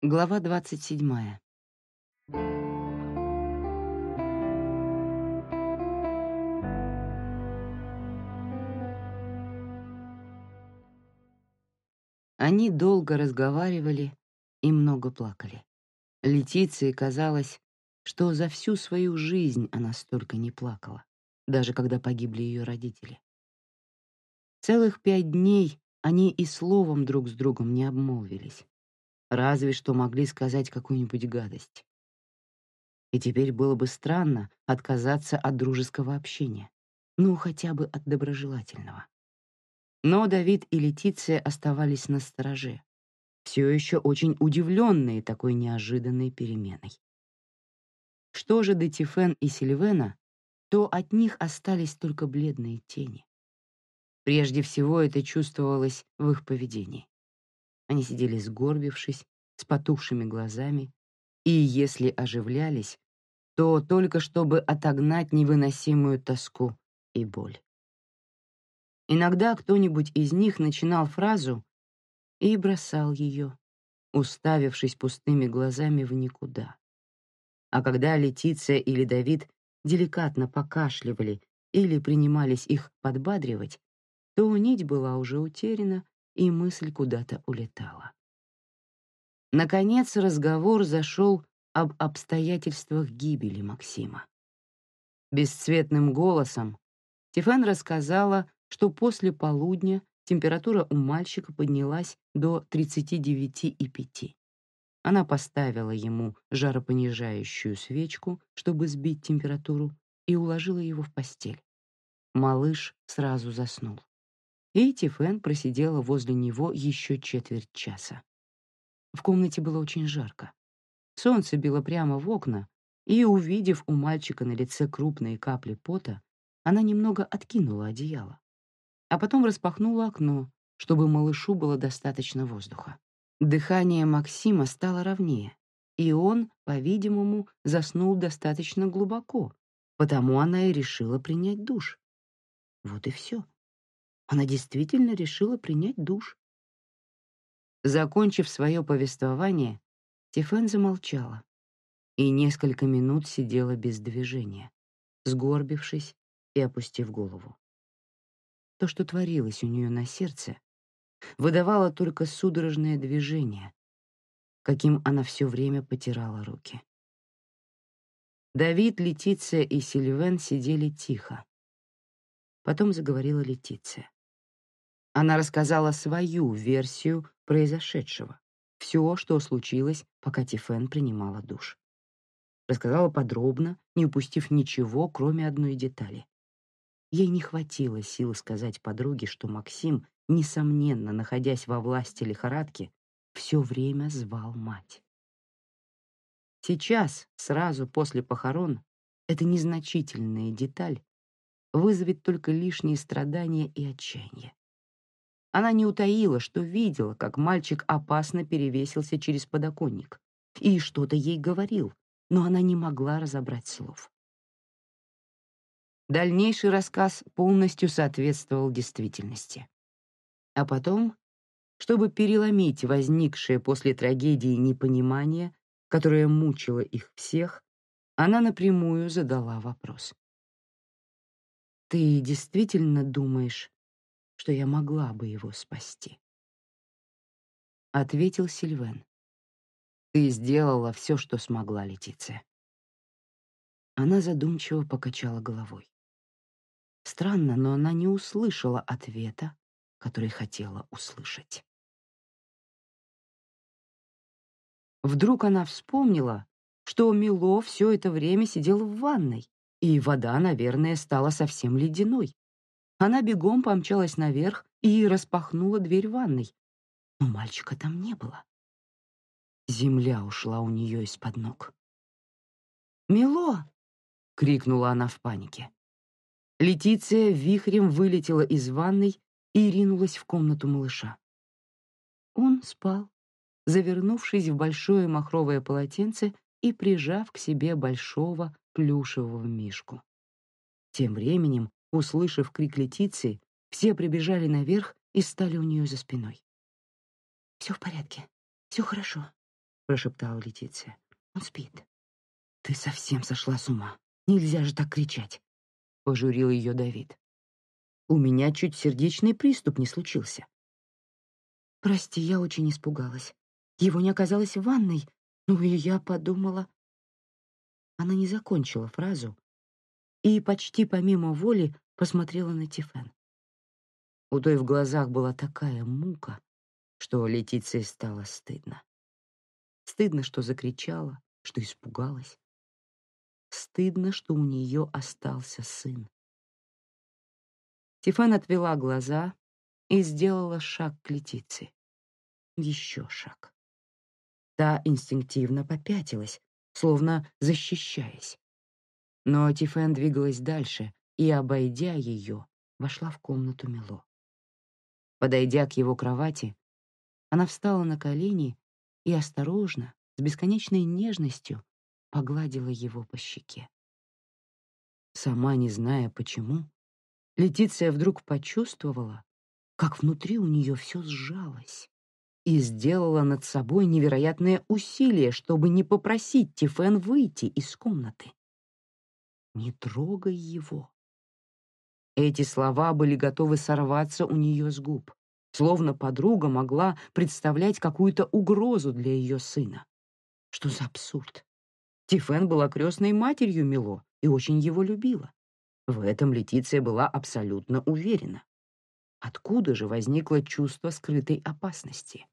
Глава двадцать седьмая. Они долго разговаривали и много плакали. Летиции казалось, что за всю свою жизнь она столько не плакала, даже когда погибли ее родители. Целых пять дней они и словом друг с другом не обмолвились, разве что могли сказать какую-нибудь гадость. И теперь было бы странно отказаться от дружеского общения, ну, хотя бы от доброжелательного. Но Давид и Летиция оставались на стороже, все еще очень удивленные такой неожиданной переменой. Что же до Тифен и Сильвена, то от них остались только бледные тени. Прежде всего это чувствовалось в их поведении. Они сидели сгорбившись, с потухшими глазами, и если оживлялись, то только чтобы отогнать невыносимую тоску и боль. Иногда кто-нибудь из них начинал фразу и бросал ее, уставившись пустыми глазами в никуда. А когда Летиция или Давид деликатно покашливали или принимались их подбадривать, то нить была уже утеряна, и мысль куда-то улетала. Наконец разговор зашел об обстоятельствах гибели Максима. Бесцветным голосом Стефан рассказала, что после полудня температура у мальчика поднялась до 39,5. Она поставила ему жаропонижающую свечку, чтобы сбить температуру, и уложила его в постель. Малыш сразу заснул. И Тифен просидела возле него еще четверть часа. В комнате было очень жарко. Солнце било прямо в окна, и, увидев у мальчика на лице крупные капли пота, она немного откинула одеяло а потом распахнула окно, чтобы малышу было достаточно воздуха. Дыхание Максима стало ровнее, и он, по-видимому, заснул достаточно глубоко, потому она и решила принять душ. Вот и все. Она действительно решила принять душ. Закончив свое повествование, Тифен замолчала и несколько минут сидела без движения, сгорбившись и опустив голову. То, что творилось у нее на сердце, выдавало только судорожное движение, каким она все время потирала руки. Давид, Летиция и Сильвен сидели тихо. Потом заговорила Летиция. Она рассказала свою версию произошедшего, все, что случилось, пока Тифен принимала душ. Рассказала подробно, не упустив ничего, кроме одной детали. Ей не хватило сил сказать подруге, что Максим, несомненно, находясь во власти лихорадки, все время звал мать. Сейчас, сразу после похорон, эта незначительная деталь вызовет только лишние страдания и отчаяние. Она не утаила, что видела, как мальчик опасно перевесился через подоконник, и что-то ей говорил, но она не могла разобрать слов. Дальнейший рассказ полностью соответствовал действительности. А потом, чтобы переломить возникшее после трагедии непонимание, которое мучило их всех, она напрямую задала вопрос. «Ты действительно думаешь, что я могла бы его спасти?» Ответил Сильвен. «Ты сделала все, что смогла, Летиция». Она задумчиво покачала головой. Странно, но она не услышала ответа, который хотела услышать. Вдруг она вспомнила, что Мило все это время сидел в ванной, и вода, наверное, стала совсем ледяной. Она бегом помчалась наверх и распахнула дверь ванной, но мальчика там не было. Земля ушла у нее из-под ног. «Мило!» — крикнула она в панике. Летиция вихрем вылетела из ванной и ринулась в комнату малыша. Он спал, завернувшись в большое махровое полотенце и прижав к себе большого плюшевого мишку. Тем временем, услышав крик Летиции, все прибежали наверх и стали у нее за спиной. «Все в порядке, все хорошо», прошептала Летиция. «Он спит». «Ты совсем сошла с ума. Нельзя же так кричать», — пожурил ее Давид. «У меня чуть сердечный приступ не случился». «Прости, я очень испугалась. Его не оказалось в ванной, ну и я подумала...» Она не закончила фразу и почти помимо воли посмотрела на Тифен. У той в глазах была такая мука, что Летиции стало стыдно. Стыдно, что закричала, что испугалась. Стыдно, что у нее остался сын. Тифен отвела глаза и сделала шаг к Летиции. Еще шаг. Та инстинктивно попятилась, словно защищаясь. Но Тифен двигалась дальше и, обойдя ее, вошла в комнату Мило. Подойдя к его кровати, она встала на колени и осторожно, с бесконечной нежностью, погладила его по щеке. Сама не зная почему, Летиция вдруг почувствовала, как внутри у нее все сжалось, и сделала над собой невероятное усилие, чтобы не попросить Тифен выйти из комнаты. «Не трогай его». Эти слова были готовы сорваться у нее с губ, словно подруга могла представлять какую-то угрозу для ее сына. Что за абсурд? Тифен была крестной матерью Мило и очень его любила. В этом Летиция была абсолютно уверена. Откуда же возникло чувство скрытой опасности?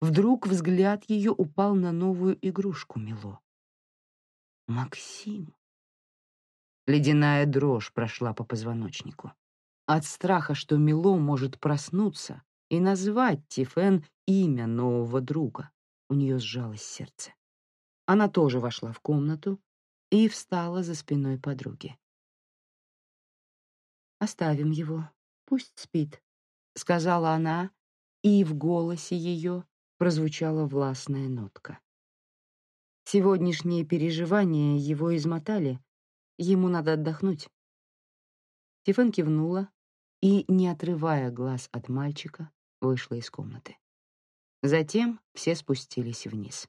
Вдруг взгляд ее упал на новую игрушку Мило. Максим. Ледяная дрожь прошла по позвоночнику. От страха, что Мило может проснуться и назвать Тифен имя нового друга, у нее сжалось сердце. Она тоже вошла в комнату и встала за спиной подруги. «Оставим его, пусть спит», — сказала она, и в голосе ее прозвучала властная нотка. Сегодняшние переживания его измотали, ему надо отдохнуть. Тифен кивнула и, не отрывая глаз от мальчика, вышла из комнаты. Затем все спустились вниз.